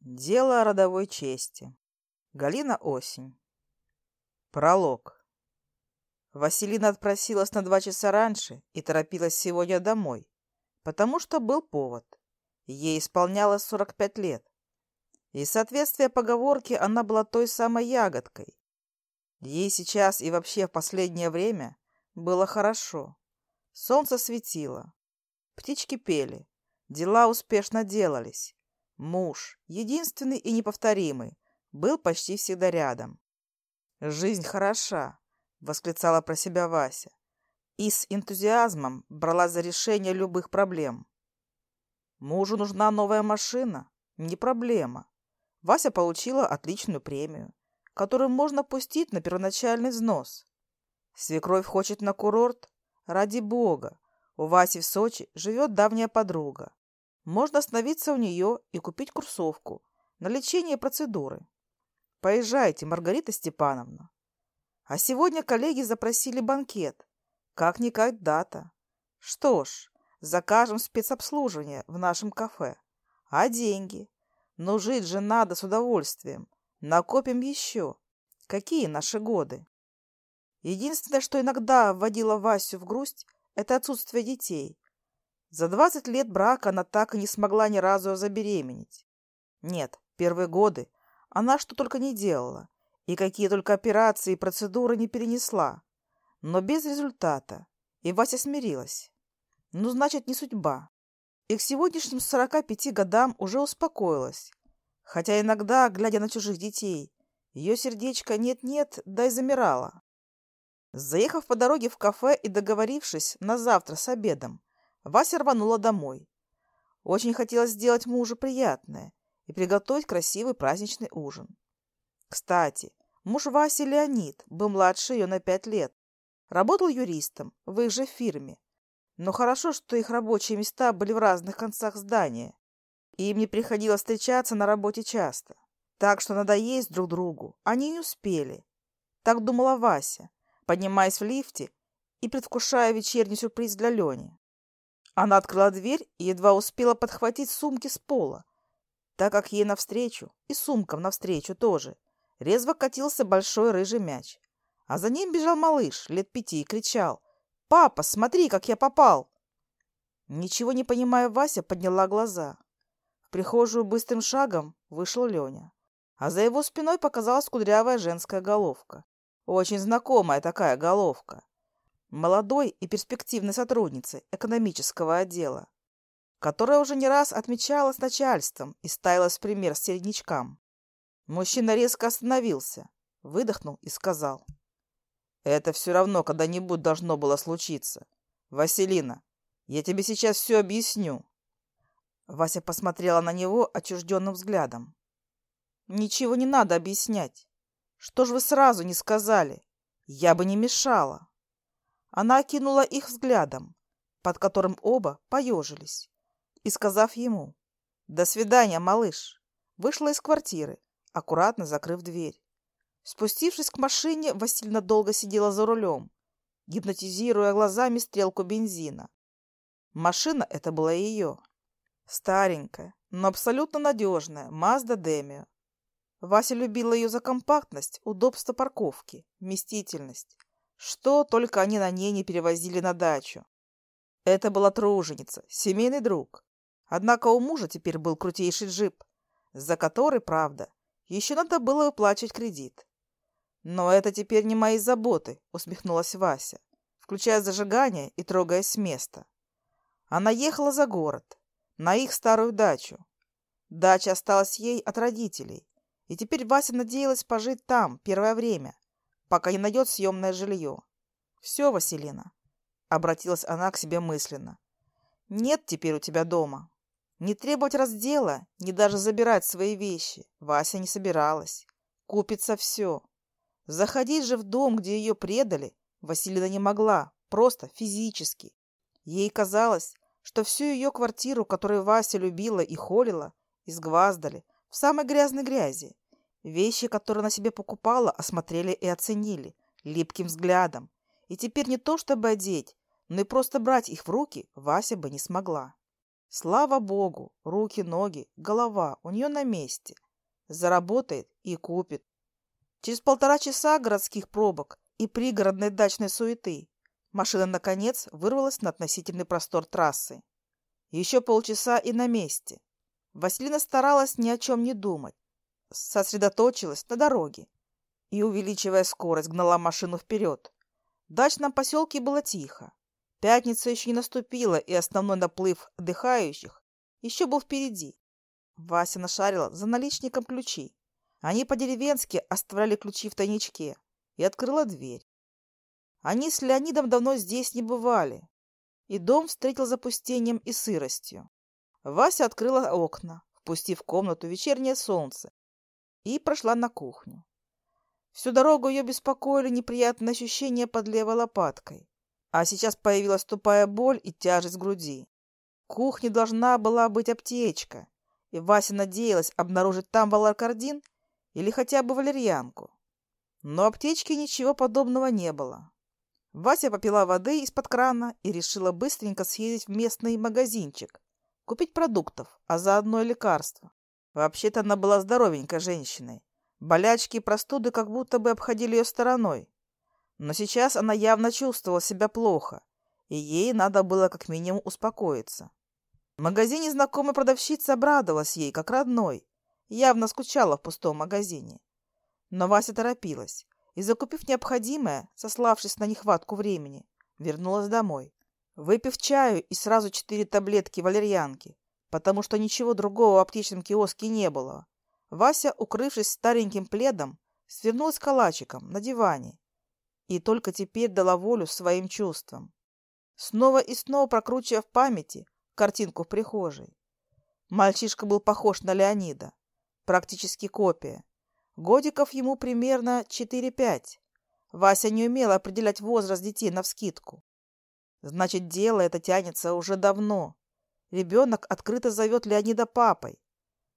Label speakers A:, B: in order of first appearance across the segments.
A: Дело о родовой чести. Галина Осень. Пролог. Василина отпросилась на два часа раньше и торопилась сегодня домой, потому что был повод. Ей исполнялось 45 лет. И, соответствие поговорке, она была той самой ягодкой. Ей сейчас и вообще в последнее время было хорошо. Солнце светило, птички пели, дела успешно делались. Муж, единственный и неповторимый, был почти всегда рядом. «Жизнь хороша», — восклицала про себя Вася. И с энтузиазмом брала за решение любых проблем. Мужу нужна новая машина. Не проблема. Вася получила отличную премию, которую можно пустить на первоначальный взнос. Свекровь хочет на курорт? Ради бога. У Васи в Сочи живет давняя подруга. Можно остановиться у нее и купить курсовку на лечение процедуры. Поезжайте, Маргарита Степановна. А сегодня коллеги запросили банкет. Как-никак дата. Что ж, закажем спецобслуживание в нашем кафе. А деньги? Ну, жить же надо с удовольствием. Накопим еще. Какие наши годы? Единственное, что иногда вводило Васю в грусть, это отсутствие детей. За двадцать лет брака она так и не смогла ни разу забеременеть. Нет, первые годы она что только не делала, и какие только операции и процедуры не перенесла. Но без результата. И Вася смирилась. Ну, значит, не судьба. И к сегодняшним 45 годам уже успокоилась. Хотя иногда, глядя на чужих детей, ее сердечко нет-нет, да и замирало. Заехав по дороге в кафе и договорившись на завтра с обедом, Вася рванула домой. Очень хотелось сделать мужу приятное и приготовить красивый праздничный ужин. Кстати, муж Васи Леонид был младше ее на пять лет. Работал юристом в их же фирме. Но хорошо, что их рабочие места были в разных концах здания, и им не приходилось встречаться на работе часто. Так что надо есть друг другу они не успели. Так думала Вася, поднимаясь в лифте и предвкушая вечерний сюрприз для Лени. Она открыла дверь и едва успела подхватить сумки с пола, так как ей навстречу, и сумкам навстречу тоже, резво катился большой рыжий мяч. А за ним бежал малыш лет пяти и кричал «Папа, смотри, как я попал!» Ничего не понимая, Вася подняла глаза. В прихожую быстрым шагом вышел Леня, а за его спиной показалась кудрявая женская головка. Очень знакомая такая головка молодой и перспективной сотрудницы экономического отдела, которая уже не раз отмечалась начальством и ставилась пример середнячкам. Мужчина резко остановился, выдохнул и сказал. «Это все равно когда-нибудь должно было случиться. Василина, я тебе сейчас все объясню». Вася посмотрела на него отчужденным взглядом. «Ничего не надо объяснять. Что ж вы сразу не сказали? Я бы не мешала». Она окинула их взглядом, под которым оба поежились, и, сказав ему «До свидания, малыш», вышла из квартиры, аккуратно закрыв дверь. Спустившись к машине, Васильна долго сидела за рулем, гипнотизируя глазами стрелку бензина. Машина это была ее. Старенькая, но абсолютно надежная Mazda Demio. Вася любила ее за компактность, удобство парковки, вместительность, что только они на ней не перевозили на дачу. Это была труженица, семейный друг. Однако у мужа теперь был крутейший джип, за который, правда, еще надо было выплачивать кредит. «Но это теперь не мои заботы», — усмехнулась Вася, включая зажигание и трогаясь с места. Она ехала за город, на их старую дачу. Дача осталась ей от родителей, и теперь Вася надеялась пожить там первое время, пока не найдет съемное жилье. Все, Василина, обратилась она к себе мысленно. Нет теперь у тебя дома. Не требовать раздела, не даже забирать свои вещи. Вася не собиралась. Купится все. Заходить же в дом, где ее предали, Василина не могла, просто физически. Ей казалось, что всю ее квартиру, которую Вася любила и холила, изгваздали в самой грязной грязи. Вещи, которые она себе покупала, осмотрели и оценили липким взглядом. И теперь не то чтобы одеть, но и просто брать их в руки Вася бы не смогла. Слава богу, руки, ноги, голова у нее на месте. Заработает и купит. Через полтора часа городских пробок и пригородной дачной суеты машина, наконец, вырвалась на относительный простор трассы. Еще полчаса и на месте. Василина старалась ни о чем не думать, сосредоточилась на дороге и, увеличивая скорость, гнала машину вперед. В дачном поселке было тихо. Пятница еще не наступила, и основной наплыв отдыхающих еще был впереди. Вася нашарила за наличником ключи. Они по-деревенски оставляли ключи в тайничке и открыла дверь. Они с Леонидом давно здесь не бывали, и дом встретил запустением и сыростью. Вася открыла окна, впустив в комнату вечернее солнце и прошла на кухню. Всю дорогу ее беспокоили неприятные ощущения под левой лопаткой, а сейчас появилась тупая боль и тяжесть в груди. В кухне должна была быть аптечка, и Вася надеялась обнаружить там валаркардин или хотя бы валерьянку. Но аптечки ничего подобного не было. Вася попила воды из-под крана и решила быстренько съездить в местный магазинчик, купить продуктов, а заодно и лекарства. Вообще-то она была здоровенькой женщиной. Болячки и простуды как будто бы обходили ее стороной. Но сейчас она явно чувствовала себя плохо, и ей надо было как минимум успокоиться. В магазине знакомая продавщица обрадовалась ей, как родной. Явно скучала в пустом магазине. Но Вася торопилась и, закупив необходимое, сославшись на нехватку времени, вернулась домой. Выпив чаю и сразу четыре таблетки валерьянки, потому что ничего другого в аптечном киоске не было. Вася, укрывшись стареньким пледом, свернулась калачиком на диване и только теперь дала волю своим чувствам, снова и снова прокручивая в памяти картинку в прихожей. Мальчишка был похож на Леонида, практически копия. Годиков ему примерно 4-5. Вася не умела определять возраст детей навскидку. Значит, дело это тянется уже давно ребенок открыто зовет Леонида папой.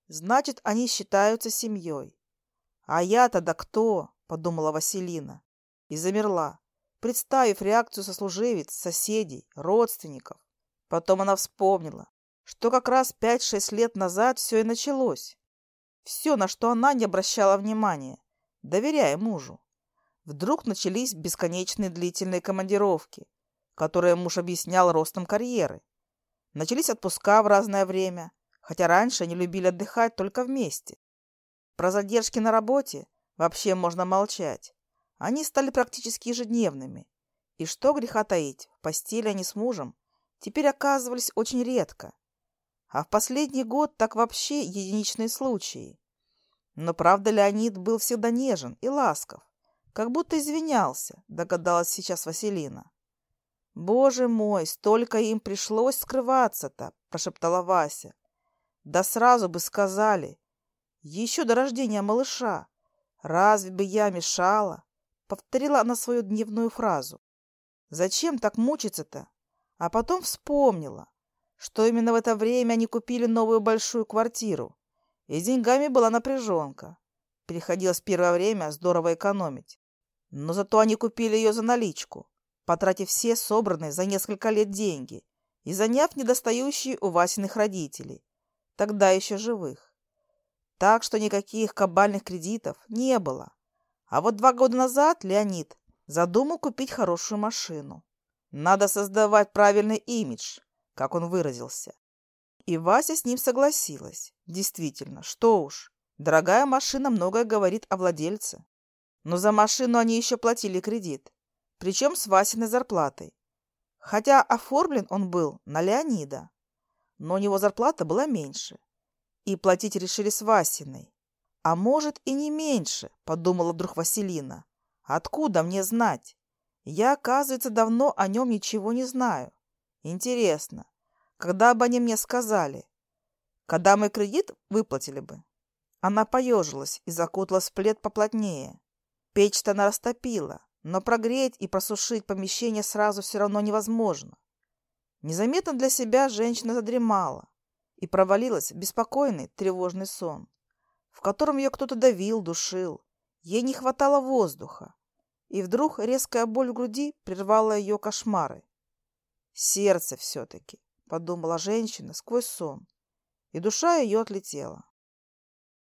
A: Значит, они считаются семьей. А я-то да кто? Подумала Василина. И замерла, представив реакцию сослуживец, соседей, родственников. Потом она вспомнила, что как раз 5-6 лет назад все и началось. Все, на что она не обращала внимания, доверяя мужу. Вдруг начались бесконечные длительные командировки, которые муж объяснял ростом карьеры. Начались отпуска в разное время, хотя раньше они любили отдыхать только вместе. Про задержки на работе вообще можно молчать. Они стали практически ежедневными. И что греха таить, в постели они с мужем теперь оказывались очень редко. А в последний год так вообще единичные случаи. Но правда Леонид был всегда нежен и ласков, как будто извинялся, догадалась сейчас Василина. Боже мой, столько им пришлось скрываться-то, прошептала Вася. Да сразу бы сказали. Еще до рождения малыша. Разве бы я мешала? Повторила она свою дневную фразу. Зачем так мучиться-то? А потом вспомнила, что именно в это время они купили новую большую квартиру. И с деньгами была напряженка. Приходилось первое время здорово экономить. Но зато они купили ее за наличку потратив все собранные за несколько лет деньги и заняв недостающие у Васиных родителей, тогда еще живых. Так что никаких кабальных кредитов не было. А вот два года назад Леонид задумал купить хорошую машину. Надо создавать правильный имидж, как он выразился. И Вася с ним согласилась. Действительно, что уж, дорогая машина многое говорит о владельце. Но за машину они еще платили кредит причем с Васиной зарплатой. Хотя оформлен он был на Леонида, но у него зарплата была меньше. И платить решили с Васиной. А может и не меньше, подумала вдруг Василина. Откуда мне знать? Я, оказывается, давно о нем ничего не знаю. Интересно, когда бы они мне сказали? Когда мой кредит выплатили бы? Она поежилась и закуталась в плед поплотнее. Печь-то она растопила, но прогреть и просушить помещение сразу все равно невозможно. Незаметно для себя женщина задремала и провалилась в беспокойный, тревожный сон, в котором ее кто-то давил, душил. Ей не хватало воздуха. И вдруг резкая боль в груди прервала ее кошмары. «Сердце все-таки», — подумала женщина сквозь сон, и душа ее отлетела.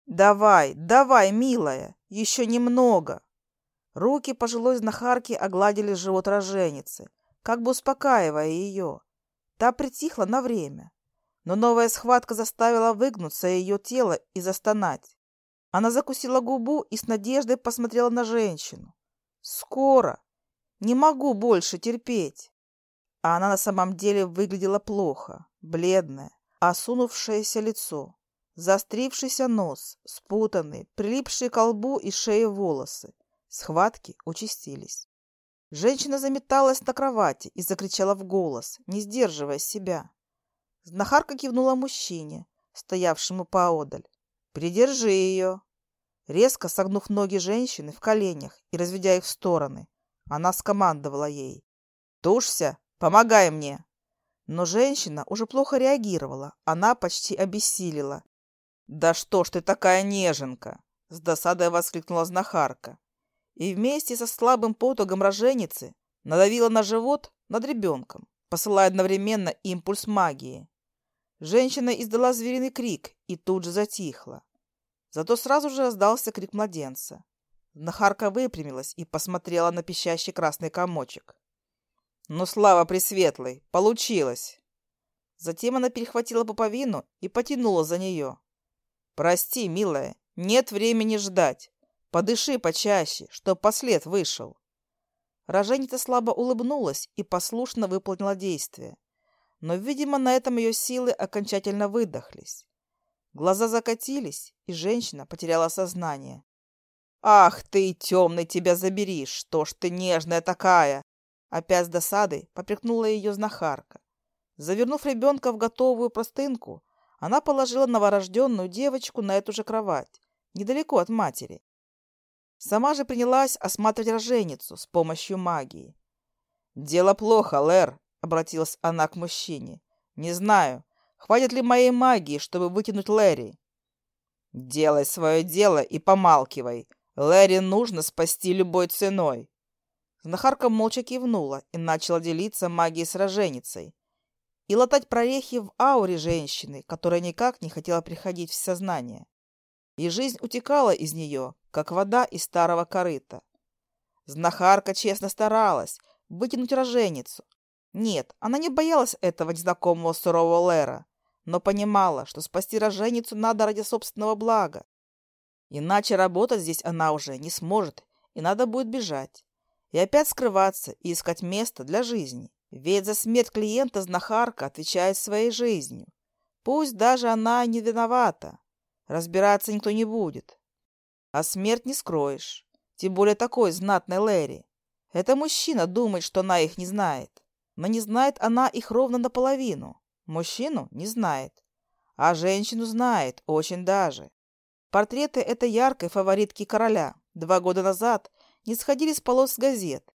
A: «Давай, давай, милая, еще немного!» Руки пожилой знахарки огладили живот роженицы, как бы успокаивая ее. Та притихла на время, но новая схватка заставила выгнуться ее тело и застонать. Она закусила губу и с надеждой посмотрела на женщину. «Скоро! Не могу больше терпеть!» А она на самом деле выглядела плохо, бледное, осунувшееся лицо, заострившийся нос, спутанные, прилипшие к лбу и шее волосы, схватки участились. Женщина заметалась на кровати и закричала в голос, не сдерживая себя. Знахарка кивнула мужчине, стоявшему поодаль. «Придержи ее!» Резко согнув ноги женщины в коленях и разведя их в стороны, она скомандовала ей. «Тушься! Помогай мне!» Но женщина уже плохо реагировала, она почти обессилила. «Да что ж ты такая неженка!» — с досадой воскликнула знахарка и вместе со слабым потугом роженицы надавила на живот над ребенком, посылая одновременно импульс магии. Женщина издала звериный крик и тут же затихла. Зато сразу же раздался крик младенца. Нахарка выпрямилась и посмотрела на пищащий красный комочек. «Ну, слава пресветлой! Получилось!» Затем она перехватила поповину и потянула за нее. «Прости, милая, нет времени ждать. Подыши почаще, чтоб послед вышел. Роженица слабо улыбнулась и послушно выполнила действие. Но, видимо, на этом ее силы окончательно выдохлись. Глаза закатились, и женщина потеряла сознание. «Ах ты, темный, тебя забери! Что ж ты нежная такая!» Опять с досадой попрекнула ее знахарка. Завернув ребенка в готовую простынку, она положила новорожденную девочку на эту же кровать, недалеко от матери, Сама же принялась осматривать роженицу с помощью магии. «Дело плохо, Лэр», — обратилась она к мужчине. «Не знаю, хватит ли моей магии, чтобы вытянуть Лэри». «Делай свое дело и помалкивай. Лэри нужно спасти любой ценой». Знахарка молча кивнула и начала делиться магией с роженицей и латать прорехи в ауре женщины, которая никак не хотела приходить в сознание. И жизнь утекала из нее, как вода из старого корыта. Знахарка честно старалась вытянуть роженицу, нет, она не боялась этого незнакомого сурового Лера, но понимала, что спасти роженицу надо ради собственного блага. Иначе работать здесь она уже не сможет, и надо будет бежать. И опять скрываться и искать место для жизни. Ведь за смерть клиента знахарка отвечает своей жизнью. Пусть даже она не виновата. Разбираться никто не будет. А смерть не скроешь. Тем более такой знатной Лэри. Это мужчина думает, что она их не знает. Но не знает она их ровно наполовину. Мужчину не знает. А женщину знает, очень даже. Портреты этой яркой фаворитки короля два года назад не сходили с полос газет.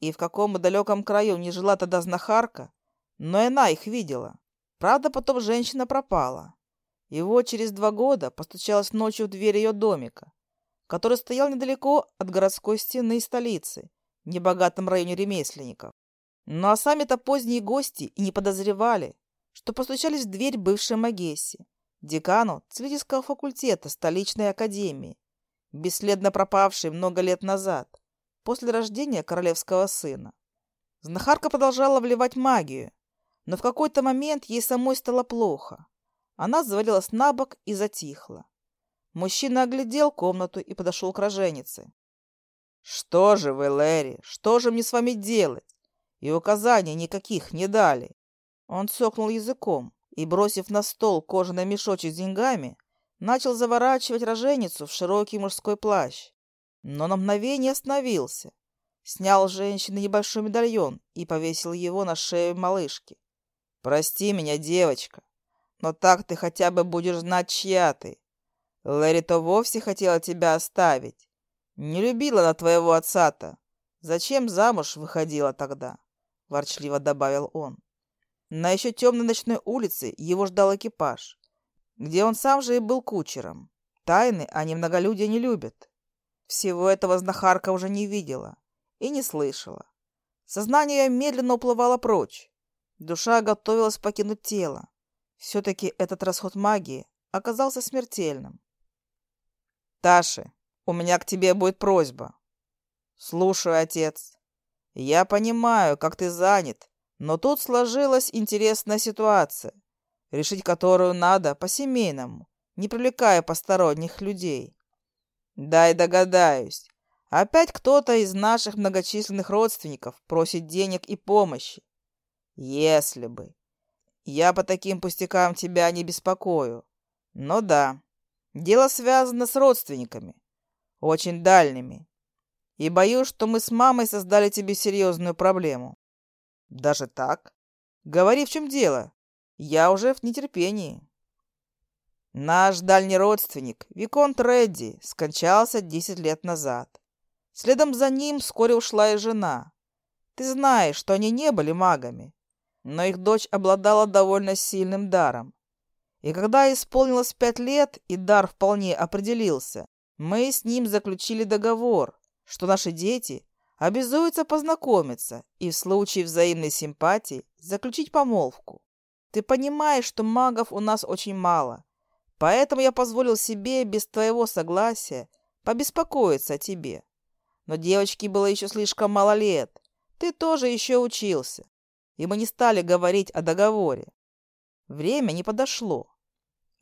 A: И в каком бы далеком краю не жила тогда знахарка, но и она их видела. Правда, потом женщина пропала. И вот через два года постучалась ночью в дверь ее домика, который стоял недалеко от городской стены и столицы, в небогатом районе ремесленников. Ну а сами-то поздние гости и не подозревали, что постучались в дверь бывшей Магесси, декану целительского факультета столичной академии, бесследно пропавшей много лет назад, после рождения королевского сына. Знахарка продолжала вливать магию, но в какой-то момент ей самой стало плохо. Она завалилась на бок и затихла. Мужчина оглядел комнату и подошел к роженице. «Что же вы, Лэри, что же мне с вами делать?» И указаний никаких не дали. Он цокнул языком и, бросив на стол кожаный мешочек с деньгами, начал заворачивать роженицу в широкий мужской плащ. Но на мгновение остановился. Снял с женщины небольшой медальон и повесил его на шею малышки. «Прости меня, девочка, но так ты хотя бы будешь знать, чья ты. Лэри-то вовсе хотела тебя оставить. Не любила она твоего отца-то. Зачем замуж выходила тогда?» – ворчливо добавил он. На еще темной ночной улице его ждал экипаж, где он сам же и был кучером. Тайны они многолюдия не любят. Всего этого знахарка уже не видела и не слышала. Сознание ее медленно уплывало прочь. Душа готовилась покинуть тело. Все-таки этот расход магии оказался смертельным. «Таши, у меня к тебе будет просьба». «Слушаю, отец. Я понимаю, как ты занят, но тут сложилась интересная ситуация, решить которую надо по-семейному, не привлекая посторонних людей. Да и догадаюсь, опять кто-то из наших многочисленных родственников просит денег и помощи. Если бы. Я по таким пустякам тебя не беспокою. Но да, дело связано с родственниками, очень дальними. И боюсь, что мы с мамой создали тебе серьезную проблему. Даже так? Говори, в чем дело. Я уже в нетерпении. Наш дальний родственник, Виконт Редди, скончался 10 лет назад. Следом за ним вскоре ушла и жена. Ты знаешь, что они не были магами, но их дочь обладала довольно сильным даром. И когда исполнилось пять лет, и дар вполне определился, мы с ним заключили договор, что наши дети обязуются познакомиться и в случае взаимной симпатии заключить помолвку. Ты понимаешь, что магов у нас очень мало, Поэтому я позволил себе без твоего согласия побеспокоиться о тебе. Но девочке было еще слишком мало лет. Ты тоже еще учился. И И мы не стали говорить о договоре. Время не подошло.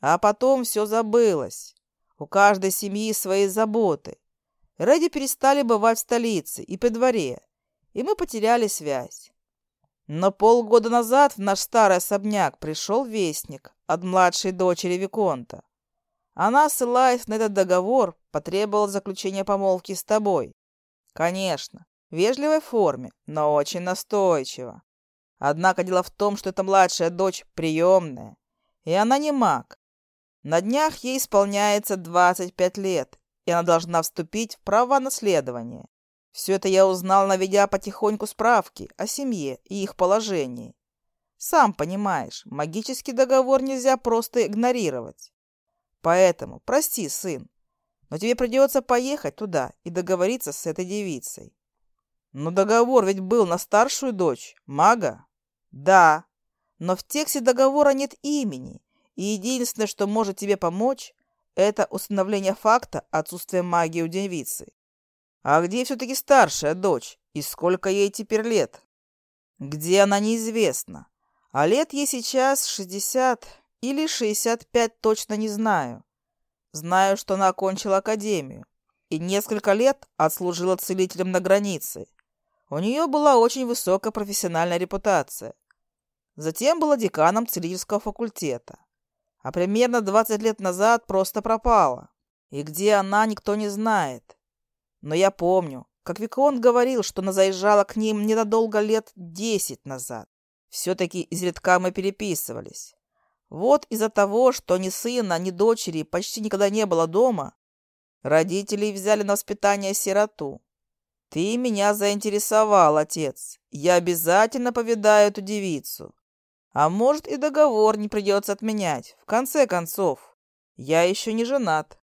A: А потом все забылось. У каждой семьи свои заботы. Ради перестали бывать в столице и при дворе, и мы потеряли связь. Но полгода назад в наш старый особняк пришел вестник от младшей дочери Виконта. Она, ссылаясь на этот договор, потребовала заключения помолвки с тобой. Конечно, в вежливой форме, но очень настойчиво. Однако дело в том, что эта младшая дочь приемная, и она не маг. На днях ей исполняется 25 лет, и она должна вступить в права наследования. Все это я узнал, наведя потихоньку справки о семье и их положении. Сам понимаешь, магический договор нельзя просто игнорировать. Поэтому прости, сын, но тебе придется поехать туда и договориться с этой девицей. Но договор ведь был на старшую дочь, мага. Да, но в тексте договора нет имени, и единственное, что может тебе помочь, это установление факта отсутствия магии у девицы. А где все-таки старшая дочь и сколько ей теперь лет? Где она неизвестно. А лет ей сейчас 60 или 65 точно не знаю. Знаю, что она окончила академию и несколько лет отслужила целителем на границе. У нее была очень высокая профессиональная репутация. Затем была деканом целительского факультета. А примерно 20 лет назад просто пропала. И где она, никто не знает. Но я помню, как Виконт говорил, что она заезжала к ним ненадолго лет десять назад. Все-таки изредка мы переписывались. Вот из-за того, что ни сына, ни дочери почти никогда не было дома, родители Ты меня заинтересовал, отец. Я обязательно повидаю эту девицу. А может, и договор не придется отменять. В конце концов, я еще не женат.